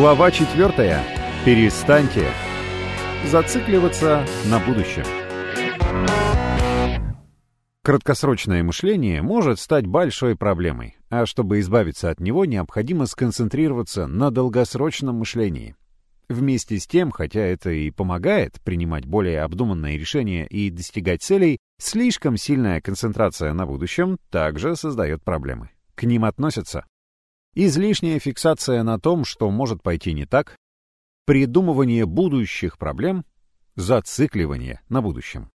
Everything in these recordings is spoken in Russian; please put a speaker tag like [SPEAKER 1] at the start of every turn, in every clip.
[SPEAKER 1] Глава 4. Перестаньте зацикливаться на будущем. Краткосрочное мышление может стать большой проблемой, а чтобы избавиться от него, необходимо сконцентрироваться на долгосрочном мышлении. Вместе с тем, хотя это и помогает принимать более обдуманные решения и достигать целей, слишком сильная концентрация на будущем также создает проблемы. К ним относятся излишняя фиксация на том, что может пойти не так, придумывание будущих проблем, зацикливание на будущем.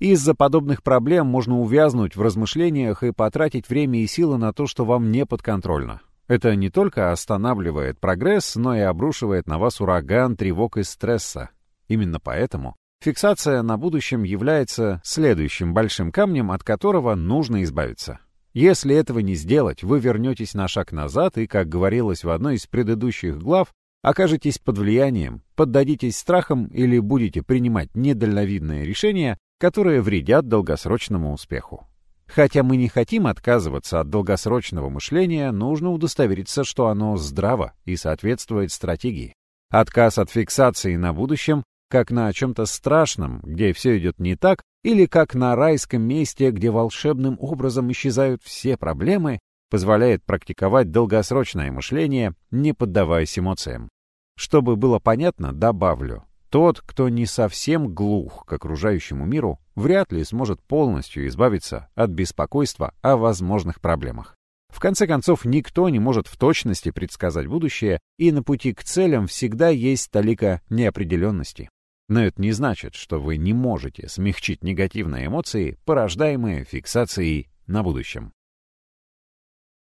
[SPEAKER 1] Из-за подобных проблем можно увязнуть в размышлениях и потратить время и силы на то, что вам не подконтрольно. Это не только останавливает прогресс, но и обрушивает на вас ураган тревог и стресса. Именно поэтому фиксация на будущем является следующим большим камнем, от которого нужно избавиться. Если этого не сделать, вы вернетесь на шаг назад и, как говорилось в одной из предыдущих глав, окажетесь под влиянием, поддадитесь страхам или будете принимать недальновидные решения, которые вредят долгосрочному успеху. Хотя мы не хотим отказываться от долгосрочного мышления, нужно удостовериться, что оно здраво и соответствует стратегии. Отказ от фиксации на будущем, как на чем-то страшном, где все идет не так, или как на райском месте, где волшебным образом исчезают все проблемы, позволяет практиковать долгосрочное мышление, не поддаваясь эмоциям. Чтобы было понятно, добавлю, тот, кто не совсем глух к окружающему миру, вряд ли сможет полностью избавиться от беспокойства о возможных проблемах. В конце концов, никто не может в точности предсказать будущее, и на пути к целям всегда есть толика неопределенности. Но это не значит, что вы не можете смягчить негативные эмоции, порождаемые фиксацией на будущем.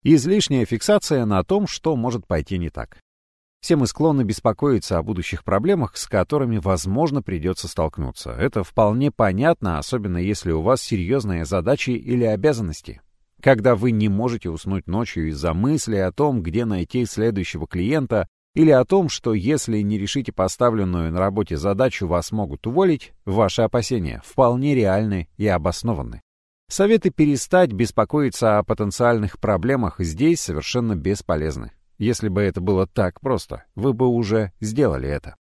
[SPEAKER 1] Излишняя фиксация на том, что может пойти не так. Все мы склонны беспокоиться о будущих проблемах, с которыми, возможно, придется столкнуться. Это вполне понятно, особенно если у вас серьезные задачи или обязанности. Когда вы не можете уснуть ночью из-за мысли о том, где найти следующего клиента, или о том, что если не решите поставленную на работе задачу, вас могут уволить, ваши опасения вполне реальны и обоснованы. Советы перестать беспокоиться о потенциальных проблемах здесь совершенно бесполезны. Если бы это было так просто, вы бы уже сделали это.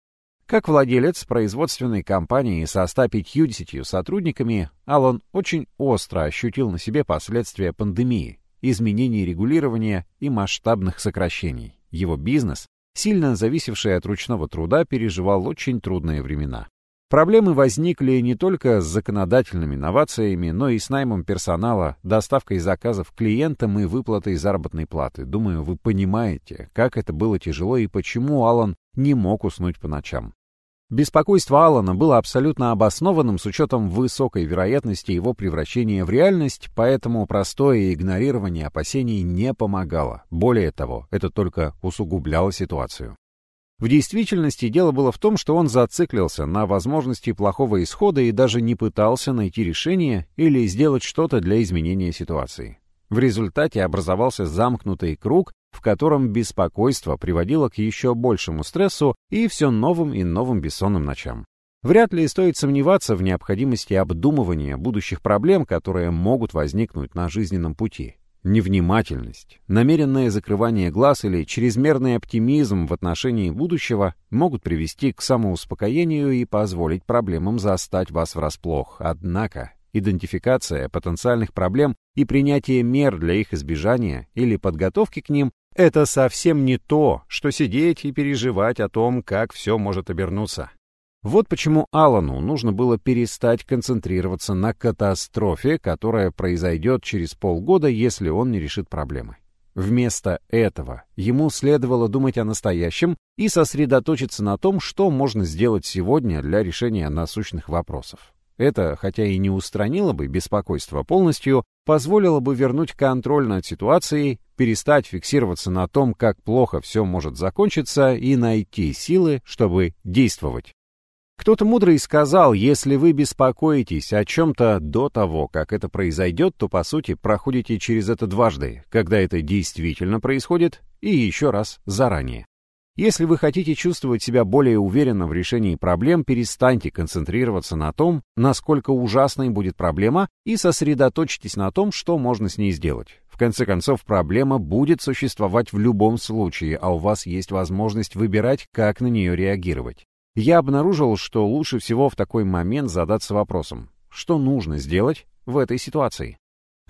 [SPEAKER 1] Как владелец производственной компании со 150 сотрудниками, Аллан очень остро ощутил на себе последствия пандемии, изменений регулирования и масштабных сокращений. Его бизнес, сильно зависевший от ручного труда, переживал очень трудные времена. Проблемы возникли не только с законодательными новациями, но и с наймом персонала, доставкой заказов клиентам и выплатой заработной платы. Думаю, вы понимаете, как это было тяжело и почему Алан не мог уснуть по ночам. Беспокойство Алана было абсолютно обоснованным с учетом высокой вероятности его превращения в реальность, поэтому простое игнорирование опасений не помогало. Более того, это только усугубляло ситуацию. В действительности дело было в том, что он зациклился на возможности плохого исхода и даже не пытался найти решение или сделать что-то для изменения ситуации. В результате образовался замкнутый круг, в котором беспокойство приводило к еще большему стрессу и все новым и новым бессонным ночам. Вряд ли стоит сомневаться в необходимости обдумывания будущих проблем, которые могут возникнуть на жизненном пути. Невнимательность, намеренное закрывание глаз или чрезмерный оптимизм в отношении будущего могут привести к самоуспокоению и позволить проблемам застать вас врасплох. Однако, идентификация потенциальных проблем и принятие мер для их избежания или подготовки к ним – это совсем не то, что сидеть и переживать о том, как все может обернуться. Вот почему Алану нужно было перестать концентрироваться на катастрофе, которая произойдет через полгода, если он не решит проблемы. Вместо этого ему следовало думать о настоящем и сосредоточиться на том, что можно сделать сегодня для решения насущных вопросов. Это, хотя и не устранило бы беспокойство полностью, позволило бы вернуть контроль над ситуацией, перестать фиксироваться на том, как плохо все может закончиться, и найти силы, чтобы действовать. Кто-то мудрый сказал, если вы беспокоитесь о чем-то до того, как это произойдет, то, по сути, проходите через это дважды, когда это действительно происходит, и еще раз заранее. Если вы хотите чувствовать себя более уверенно в решении проблем, перестаньте концентрироваться на том, насколько ужасной будет проблема, и сосредоточьтесь на том, что можно с ней сделать конце концов, проблема будет существовать в любом случае, а у вас есть возможность выбирать, как на нее реагировать. Я обнаружил, что лучше всего в такой момент задаться вопросом, что нужно сделать в этой ситуации.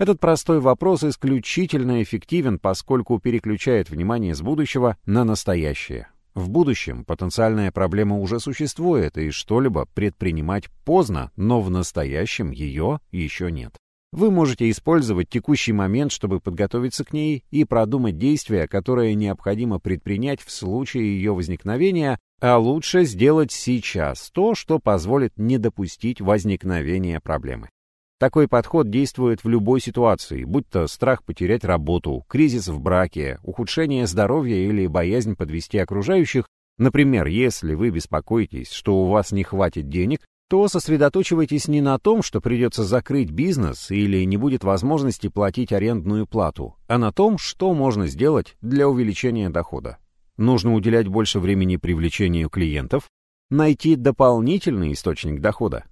[SPEAKER 1] Этот простой вопрос исключительно эффективен, поскольку переключает внимание с будущего на настоящее. В будущем потенциальная проблема уже существует, и что-либо предпринимать поздно, но в настоящем ее еще нет. Вы можете использовать текущий момент, чтобы подготовиться к ней и продумать действия, которые необходимо предпринять в случае ее возникновения, а лучше сделать сейчас то, что позволит не допустить возникновения проблемы. Такой подход действует в любой ситуации, будь то страх потерять работу, кризис в браке, ухудшение здоровья или боязнь подвести окружающих. Например, если вы беспокоитесь, что у вас не хватит денег, то сосредоточивайтесь не на том, что придется закрыть бизнес или не будет возможности платить арендную плату, а на том, что можно сделать для увеличения дохода. Нужно уделять больше времени привлечению клиентов, найти дополнительный источник дохода,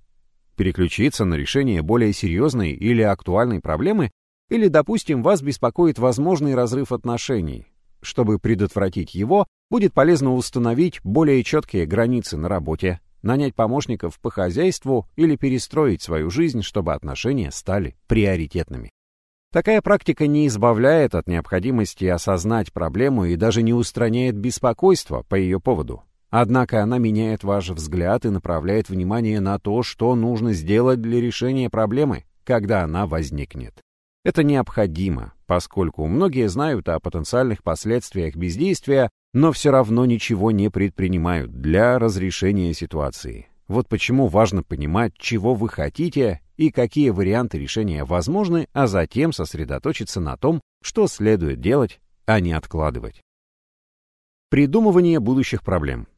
[SPEAKER 1] переключиться на решение более серьезной или актуальной проблемы, или, допустим, вас беспокоит возможный разрыв отношений. Чтобы предотвратить его, будет полезно установить более четкие границы на работе, нанять помощников по хозяйству или перестроить свою жизнь, чтобы отношения стали приоритетными. Такая практика не избавляет от необходимости осознать проблему и даже не устраняет беспокойство по ее поводу. Однако она меняет ваш взгляд и направляет внимание на то, что нужно сделать для решения проблемы, когда она возникнет. Это необходимо, поскольку многие знают о потенциальных последствиях бездействия, но все равно ничего не предпринимают для разрешения ситуации. Вот почему важно понимать, чего вы хотите и какие варианты решения возможны, а затем сосредоточиться на том, что следует делать, а не откладывать. Придумывание будущих проблем.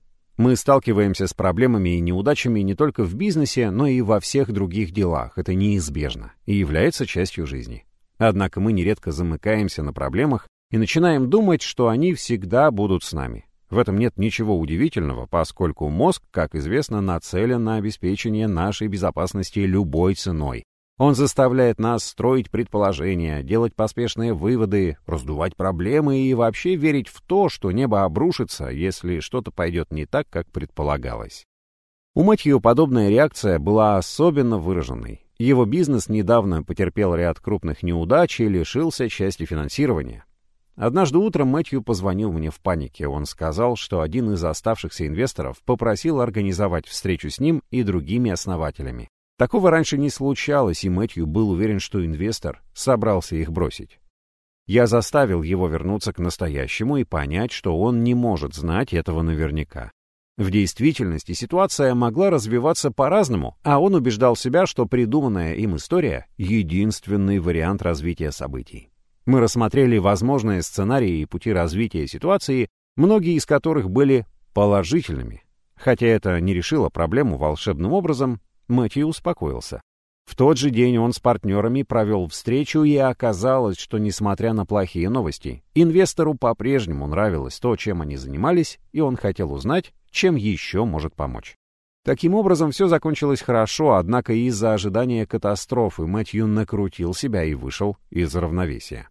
[SPEAKER 1] Мы сталкиваемся с проблемами и неудачами не только в бизнесе, но и во всех других делах. Это неизбежно и является частью жизни. Однако мы нередко замыкаемся на проблемах и начинаем думать, что они всегда будут с нами. В этом нет ничего удивительного, поскольку мозг, как известно, нацелен на обеспечение нашей безопасности любой ценой. Он заставляет нас строить предположения, делать поспешные выводы, раздувать проблемы и вообще верить в то, что небо обрушится, если что-то пойдет не так, как предполагалось. У Мэтью подобная реакция была особенно выраженной. Его бизнес недавно потерпел ряд крупных неудач и лишился части финансирования. Однажды утром Мэтью позвонил мне в панике. Он сказал, что один из оставшихся инвесторов попросил организовать встречу с ним и другими основателями. Такого раньше не случалось, и Мэтью был уверен, что инвестор собрался их бросить. Я заставил его вернуться к настоящему и понять, что он не может знать этого наверняка. В действительности ситуация могла развиваться по-разному, а он убеждал себя, что придуманная им история — единственный вариант развития событий. Мы рассмотрели возможные сценарии и пути развития ситуации, многие из которых были положительными. Хотя это не решило проблему волшебным образом, Мэтью успокоился. В тот же день он с партнерами провел встречу, и оказалось, что, несмотря на плохие новости, инвестору по-прежнему нравилось то, чем они занимались, и он хотел узнать, чем еще может помочь. Таким образом, все закончилось хорошо, однако из-за ожидания катастрофы Мэтью накрутил себя и вышел из равновесия.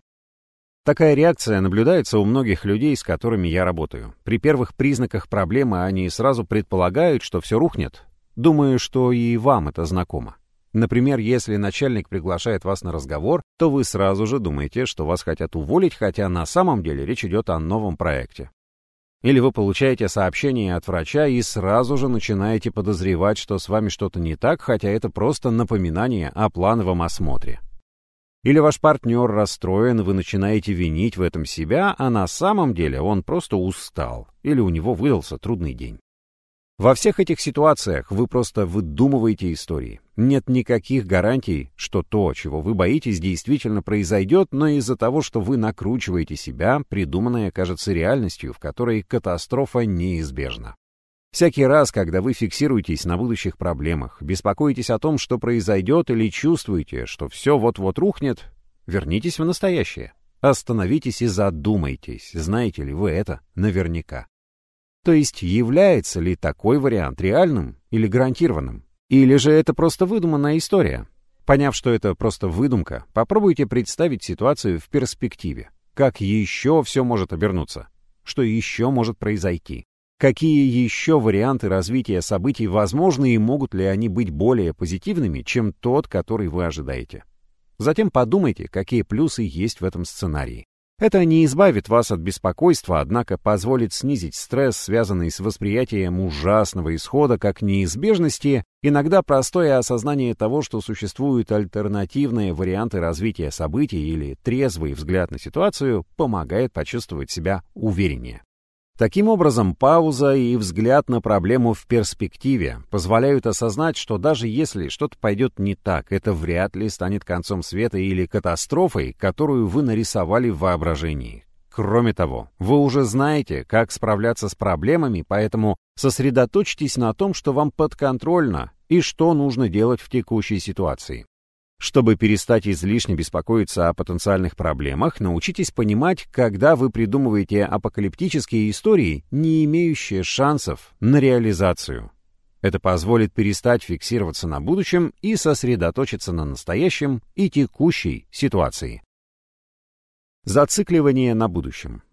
[SPEAKER 1] Такая реакция наблюдается у многих людей, с которыми я работаю. При первых признаках проблемы они сразу предполагают, что все рухнет, Думаю, что и вам это знакомо. Например, если начальник приглашает вас на разговор, то вы сразу же думаете, что вас хотят уволить, хотя на самом деле речь идет о новом проекте. Или вы получаете сообщение от врача и сразу же начинаете подозревать, что с вами что-то не так, хотя это просто напоминание о плановом осмотре. Или ваш партнер расстроен, вы начинаете винить в этом себя, а на самом деле он просто устал, или у него выдался трудный день. Во всех этих ситуациях вы просто выдумываете истории. Нет никаких гарантий, что то, чего вы боитесь, действительно произойдет, но из-за того, что вы накручиваете себя, придуманное кажется реальностью, в которой катастрофа неизбежна. Всякий раз, когда вы фиксируетесь на будущих проблемах, беспокоитесь о том, что произойдет, или чувствуете, что все вот-вот рухнет, вернитесь в настоящее. Остановитесь и задумайтесь, знаете ли вы это наверняка. То есть является ли такой вариант реальным или гарантированным? Или же это просто выдуманная история? Поняв, что это просто выдумка, попробуйте представить ситуацию в перспективе. Как еще все может обернуться? Что еще может произойти? Какие еще варианты развития событий возможны и могут ли они быть более позитивными, чем тот, который вы ожидаете? Затем подумайте, какие плюсы есть в этом сценарии. Это не избавит вас от беспокойства, однако позволит снизить стресс, связанный с восприятием ужасного исхода как неизбежности, иногда простое осознание того, что существуют альтернативные варианты развития событий или трезвый взгляд на ситуацию, помогает почувствовать себя увереннее. Таким образом, пауза и взгляд на проблему в перспективе позволяют осознать, что даже если что-то пойдет не так, это вряд ли станет концом света или катастрофой, которую вы нарисовали в воображении. Кроме того, вы уже знаете, как справляться с проблемами, поэтому сосредоточьтесь на том, что вам подконтрольно и что нужно делать в текущей ситуации. Чтобы перестать излишне беспокоиться о потенциальных проблемах, научитесь понимать, когда вы придумываете апокалиптические истории, не имеющие шансов на реализацию. Это позволит перестать фиксироваться на будущем и сосредоточиться на настоящем и текущей ситуации. Зацикливание на будущем.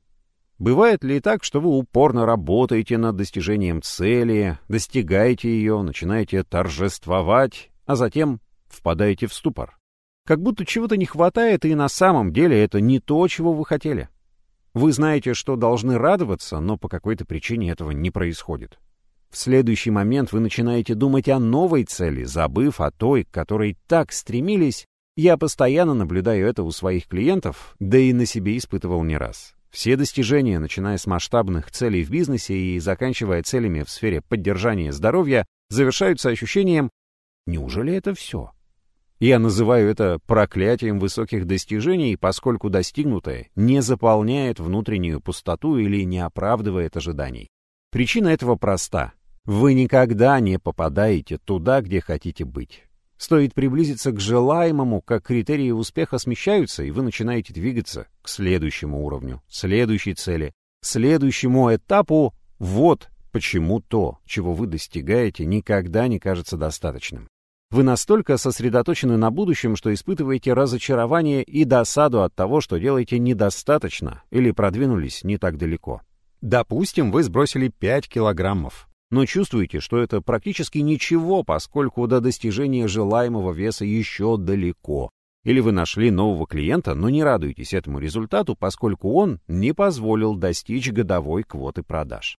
[SPEAKER 1] Бывает ли так, что вы упорно работаете над достижением цели, достигаете ее, начинаете торжествовать, а затем впадаете в ступор. Как будто чего-то не хватает, и на самом деле это не то, чего вы хотели. Вы знаете, что должны радоваться, но по какой-то причине этого не происходит. В следующий момент вы начинаете думать о новой цели, забыв о той, к которой так стремились. Я постоянно наблюдаю это у своих клиентов, да и на себе испытывал не раз. Все достижения, начиная с масштабных целей в бизнесе и заканчивая целями в сфере поддержания здоровья, завершаются ощущением «Неужели это все?» Я называю это проклятием высоких достижений, поскольку достигнутое не заполняет внутреннюю пустоту или не оправдывает ожиданий. Причина этого проста. Вы никогда не попадаете туда, где хотите быть. Стоит приблизиться к желаемому, как критерии успеха смещаются, и вы начинаете двигаться к следующему уровню, следующей цели, следующему этапу. Вот почему то, чего вы достигаете, никогда не кажется достаточным. Вы настолько сосредоточены на будущем, что испытываете разочарование и досаду от того, что делаете недостаточно или продвинулись не так далеко. Допустим, вы сбросили 5 килограммов, но чувствуете, что это практически ничего, поскольку до достижения желаемого веса еще далеко. Или вы нашли нового клиента, но не радуетесь этому результату, поскольку он не позволил достичь годовой квоты продаж.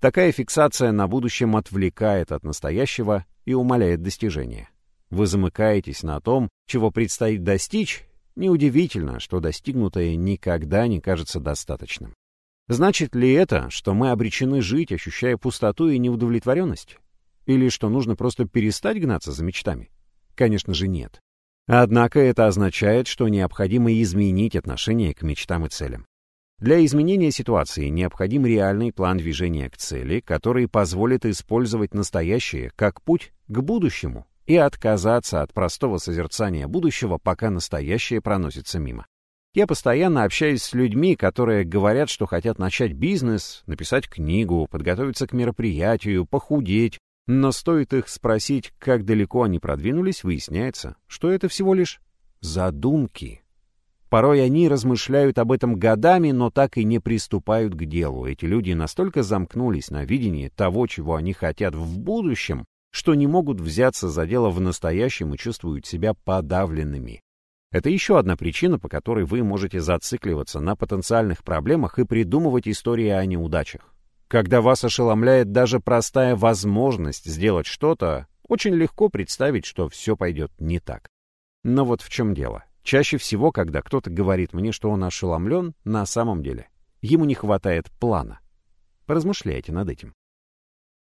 [SPEAKER 1] Такая фиксация на будущем отвлекает от настоящего и умаляет достижения. Вы замыкаетесь на том, чего предстоит достичь, неудивительно, что достигнутое никогда не кажется достаточным. Значит ли это, что мы обречены жить, ощущая пустоту и неудовлетворенность? Или что нужно просто перестать гнаться за мечтами? Конечно же нет. Однако это означает, что необходимо изменить отношение к мечтам и целям. Для изменения ситуации необходим реальный план движения к цели, который позволит использовать настоящее как путь к будущему и отказаться от простого созерцания будущего, пока настоящее проносится мимо. Я постоянно общаюсь с людьми, которые говорят, что хотят начать бизнес, написать книгу, подготовиться к мероприятию, похудеть, но стоит их спросить, как далеко они продвинулись, выясняется, что это всего лишь задумки. Порой они размышляют об этом годами, но так и не приступают к делу. Эти люди настолько замкнулись на видении того, чего они хотят в будущем, что не могут взяться за дело в настоящем и чувствуют себя подавленными. Это еще одна причина, по которой вы можете зацикливаться на потенциальных проблемах и придумывать истории о неудачах. Когда вас ошеломляет даже простая возможность сделать что-то, очень легко представить, что все пойдет не так. Но вот в чем дело. Чаще всего, когда кто-то говорит мне, что он ошеломлен, на самом деле ему не хватает плана. Поразмышляйте над этим.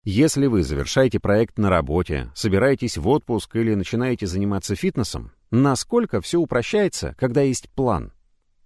[SPEAKER 1] Если вы завершаете проект на работе, собираетесь в отпуск или начинаете заниматься фитнесом, насколько все упрощается, когда есть план?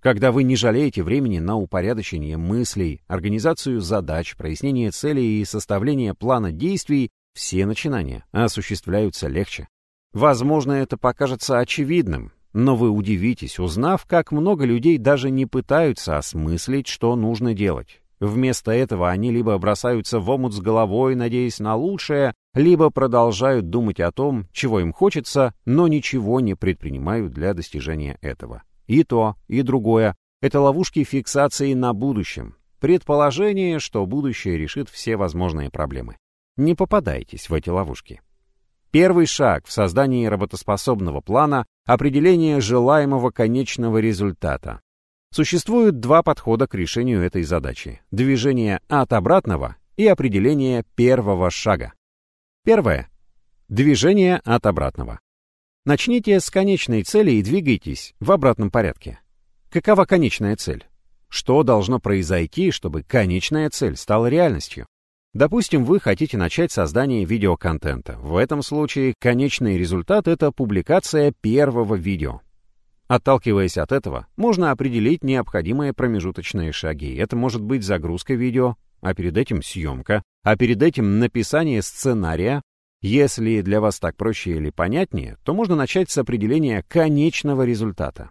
[SPEAKER 1] Когда вы не жалеете времени на упорядочение мыслей, организацию задач, прояснение целей и составление плана действий, все начинания осуществляются легче. Возможно, это покажется очевидным, но вы удивитесь, узнав, как много людей даже не пытаются осмыслить, что нужно делать. Вместо этого они либо бросаются в омут с головой, надеясь на лучшее, либо продолжают думать о том, чего им хочется, но ничего не предпринимают для достижения этого. И то, и другое — это ловушки фиксации на будущем, предположение, что будущее решит все возможные проблемы. Не попадайтесь в эти ловушки. Первый шаг в создании работоспособного плана — определение желаемого конечного результата. Существуют два подхода к решению этой задачи — движение от обратного и определение первого шага. Первое. Движение от обратного. Начните с конечной цели и двигайтесь в обратном порядке. Какова конечная цель? Что должно произойти, чтобы конечная цель стала реальностью? Допустим, вы хотите начать создание видеоконтента. В этом случае конечный результат — это публикация первого видео. Отталкиваясь от этого, можно определить необходимые промежуточные шаги. Это может быть загрузка видео, а перед этим съемка, а перед этим написание сценария. Если для вас так проще или понятнее, то можно начать с определения конечного результата.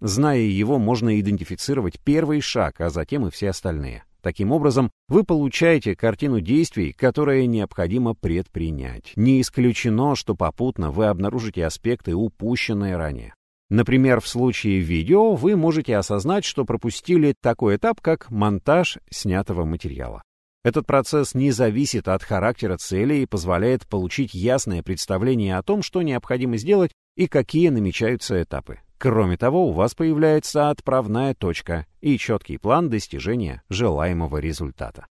[SPEAKER 1] Зная его, можно идентифицировать первый шаг, а затем и все остальные. Таким образом, вы получаете картину действий, которые необходимо предпринять. Не исключено, что попутно вы обнаружите аспекты, упущенные ранее. Например, в случае видео вы можете осознать, что пропустили такой этап, как монтаж снятого материала. Этот процесс не зависит от характера цели и позволяет получить ясное представление о том, что необходимо сделать и какие намечаются этапы. Кроме того, у вас появляется отправная точка и четкий план достижения желаемого результата.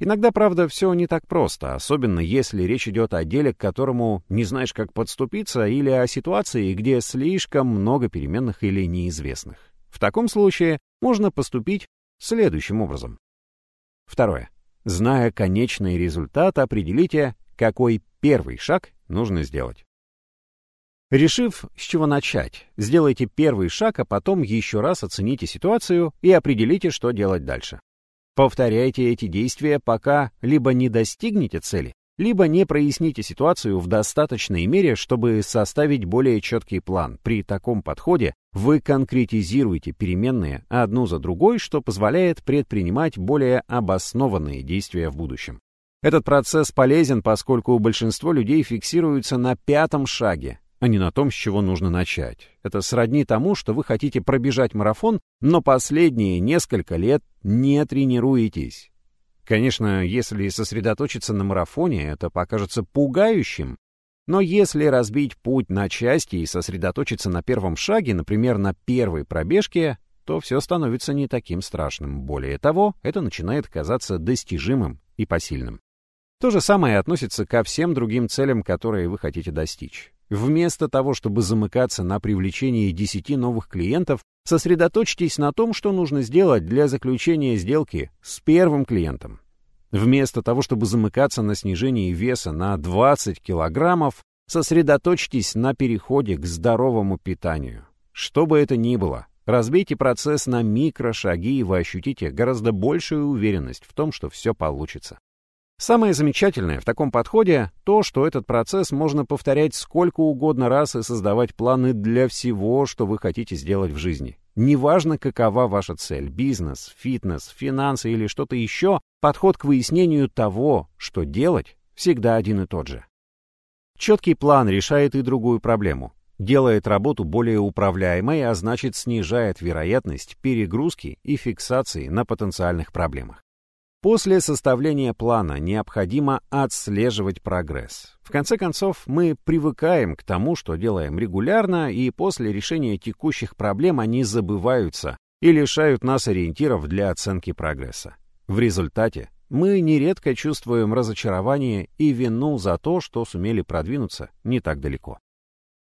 [SPEAKER 1] Иногда, правда, все не так просто, особенно если речь идет о деле, к которому не знаешь, как подступиться, или о ситуации, где слишком много переменных или неизвестных. В таком случае можно поступить следующим образом. Второе. Зная конечный результат, определите, какой первый шаг нужно сделать. Решив, с чего начать, сделайте первый шаг, а потом еще раз оцените ситуацию и определите, что делать дальше. Повторяйте эти действия, пока либо не достигнете цели, либо не проясните ситуацию в достаточной мере, чтобы составить более четкий план. При таком подходе вы конкретизируете переменные одну за другой, что позволяет предпринимать более обоснованные действия в будущем. Этот процесс полезен, поскольку большинство людей фиксируются на пятом шаге, а не на том, с чего нужно начать. Это сродни тому, что вы хотите пробежать марафон, но последние несколько лет не тренируетесь. Конечно, если сосредоточиться на марафоне, это покажется пугающим, но если разбить путь на части и сосредоточиться на первом шаге, например, на первой пробежке, то все становится не таким страшным. Более того, это начинает казаться достижимым и посильным. То же самое относится ко всем другим целям, которые вы хотите достичь. Вместо того, чтобы замыкаться на привлечении 10 новых клиентов, сосредоточьтесь на том, что нужно сделать для заключения сделки с первым клиентом. Вместо того, чтобы замыкаться на снижении веса на 20 килограммов, сосредоточьтесь на переходе к здоровому питанию. Что бы это ни было, разбейте процесс на микрошаги, и вы ощутите гораздо большую уверенность в том, что все получится. Самое замечательное в таком подходе то, что этот процесс можно повторять сколько угодно раз и создавать планы для всего, что вы хотите сделать в жизни. Неважно, какова ваша цель – бизнес, фитнес, финансы или что-то еще, подход к выяснению того, что делать, всегда один и тот же. Четкий план решает и другую проблему. Делает работу более управляемой, а значит снижает вероятность перегрузки и фиксации на потенциальных проблемах. После составления плана необходимо отслеживать прогресс. В конце концов, мы привыкаем к тому, что делаем регулярно, и после решения текущих проблем они забываются и лишают нас ориентиров для оценки прогресса. В результате мы нередко чувствуем разочарование и вину за то, что сумели продвинуться не так далеко.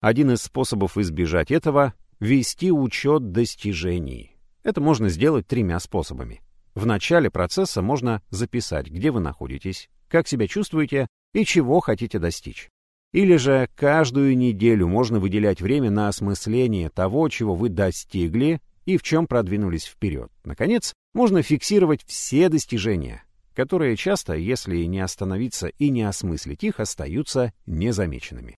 [SPEAKER 1] Один из способов избежать этого — вести учет достижений. Это можно сделать тремя способами. В начале процесса можно записать, где вы находитесь, как себя чувствуете и чего хотите достичь. Или же каждую неделю можно выделять время на осмысление того, чего вы достигли и в чем продвинулись вперед. Наконец, можно фиксировать все достижения, которые часто, если не остановиться и не осмыслить их, остаются незамеченными.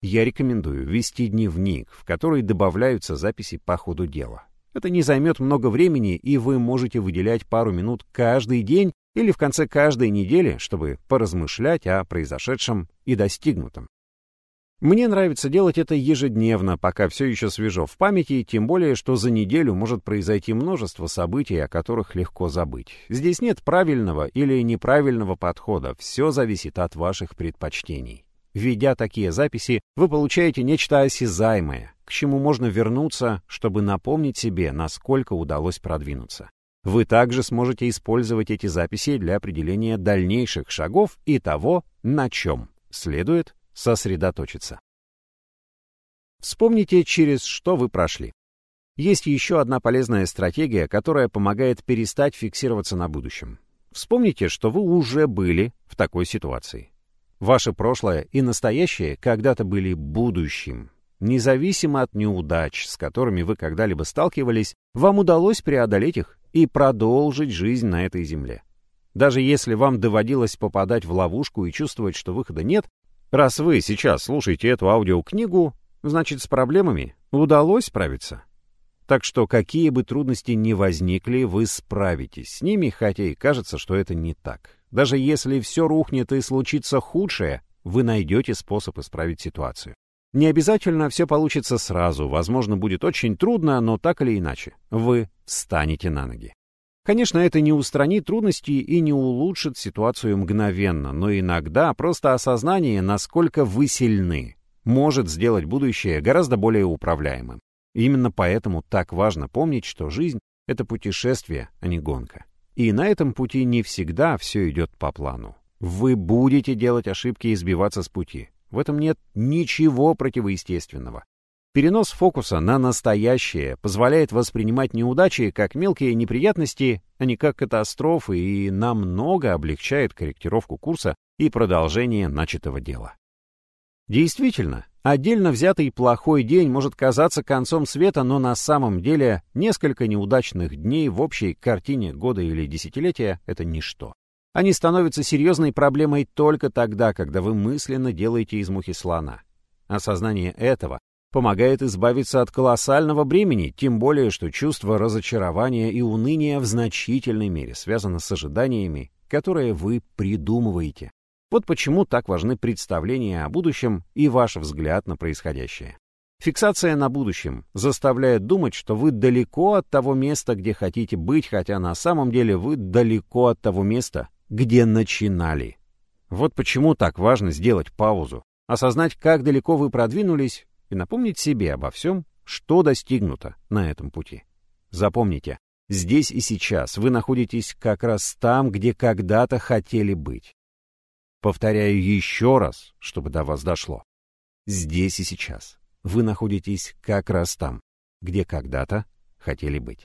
[SPEAKER 1] Я рекомендую вести дневник, в который добавляются записи по ходу дела. Это не займет много времени, и вы можете выделять пару минут каждый день или в конце каждой недели, чтобы поразмышлять о произошедшем и достигнутом. Мне нравится делать это ежедневно, пока все еще свежо в памяти, тем более, что за неделю может произойти множество событий, о которых легко забыть. Здесь нет правильного или неправильного подхода, все зависит от ваших предпочтений. Ведя такие записи, вы получаете нечто осязаемое, к чему можно вернуться, чтобы напомнить себе, насколько удалось продвинуться. Вы также сможете использовать эти записи для определения дальнейших шагов и того, на чем следует сосредоточиться. Вспомните, через что вы прошли. Есть еще одна полезная стратегия, которая помогает перестать фиксироваться на будущем. Вспомните, что вы уже были в такой ситуации. Ваше прошлое и настоящее когда-то были будущим. Независимо от неудач, с которыми вы когда-либо сталкивались, вам удалось преодолеть их и продолжить жизнь на этой земле. Даже если вам доводилось попадать в ловушку и чувствовать, что выхода нет, Раз вы сейчас слушаете эту аудиокнигу, значит, с проблемами удалось справиться. Так что какие бы трудности ни возникли, вы справитесь с ними, хотя и кажется, что это не так. Даже если все рухнет и случится худшее, вы найдете способ исправить ситуацию. Не обязательно все получится сразу, возможно, будет очень трудно, но так или иначе, вы встанете на ноги. Конечно, это не устранит трудности и не улучшит ситуацию мгновенно, но иногда просто осознание, насколько вы сильны, может сделать будущее гораздо более управляемым. именно поэтому так важно помнить, что жизнь — это путешествие, а не гонка. И на этом пути не всегда все идет по плану. Вы будете делать ошибки и сбиваться с пути. В этом нет ничего противоестественного. Перенос фокуса на настоящее позволяет воспринимать неудачи как мелкие неприятности, а не как катастрофы и намного облегчает корректировку курса и продолжение начатого дела. Действительно, отдельно взятый плохой день может казаться концом света, но на самом деле несколько неудачных дней в общей картине года или десятилетия — это ничто. Они становятся серьезной проблемой только тогда, когда вы мысленно делаете из мухи слона. Осознание этого помогает избавиться от колоссального бремени, тем более, что чувство разочарования и уныния в значительной мере связано с ожиданиями, которые вы придумываете. Вот почему так важны представления о будущем и ваш взгляд на происходящее. Фиксация на будущем заставляет думать, что вы далеко от того места, где хотите быть, хотя на самом деле вы далеко от того места, где начинали. Вот почему так важно сделать паузу, осознать, как далеко вы продвинулись и напомнить себе обо всем, что достигнуто на этом пути. Запомните, здесь и сейчас вы находитесь как раз там, где когда-то хотели быть. Повторяю еще раз, чтобы до вас дошло. Здесь и сейчас вы находитесь как раз там, где когда-то хотели быть.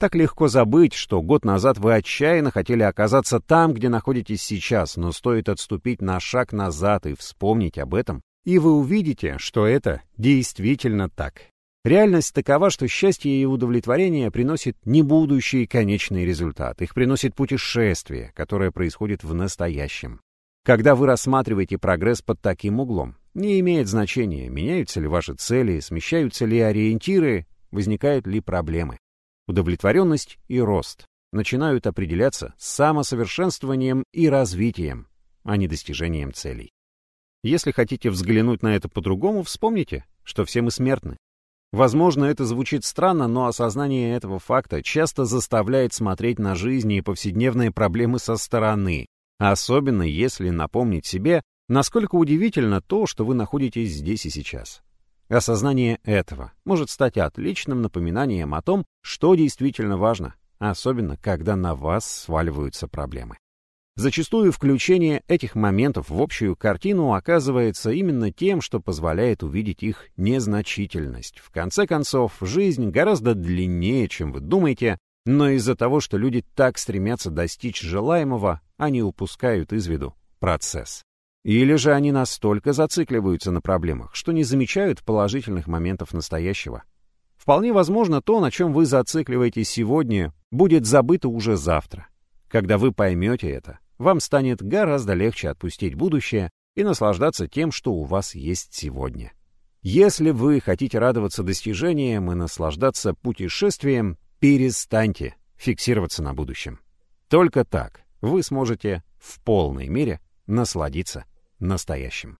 [SPEAKER 1] Так легко забыть, что год назад вы отчаянно хотели оказаться там, где находитесь сейчас, но стоит отступить на шаг назад и вспомнить об этом, и вы увидите, что это действительно так. Реальность такова, что счастье и удовлетворение приносит не будущий конечный результат, их приносит путешествие, которое происходит в настоящем. Когда вы рассматриваете прогресс под таким углом, не имеет значения, меняются ли ваши цели, смещаются ли ориентиры, возникают ли проблемы. Удовлетворенность и рост начинают определяться самосовершенствованием и развитием, а не достижением целей. Если хотите взглянуть на это по-другому, вспомните, что все мы смертны. Возможно, это звучит странно, но осознание этого факта часто заставляет смотреть на жизнь и повседневные проблемы со стороны, особенно если напомнить себе, насколько удивительно то, что вы находитесь здесь и сейчас. Осознание этого может стать отличным напоминанием о том, что действительно важно, особенно когда на вас сваливаются проблемы. Зачастую включение этих моментов в общую картину оказывается именно тем, что позволяет увидеть их незначительность. В конце концов, жизнь гораздо длиннее, чем вы думаете, но из-за того, что люди так стремятся достичь желаемого, они упускают из виду процесс. Или же они настолько зацикливаются на проблемах, что не замечают положительных моментов настоящего. Вполне возможно, то, на чем вы зацикливаетесь сегодня, будет забыто уже завтра. Когда вы поймете это, вам станет гораздо легче отпустить будущее и наслаждаться тем, что у вас есть сегодня. Если вы хотите радоваться достижениям и наслаждаться путешествием, перестаньте фиксироваться на будущем. Только так вы сможете в полной мере насладиться настоящим.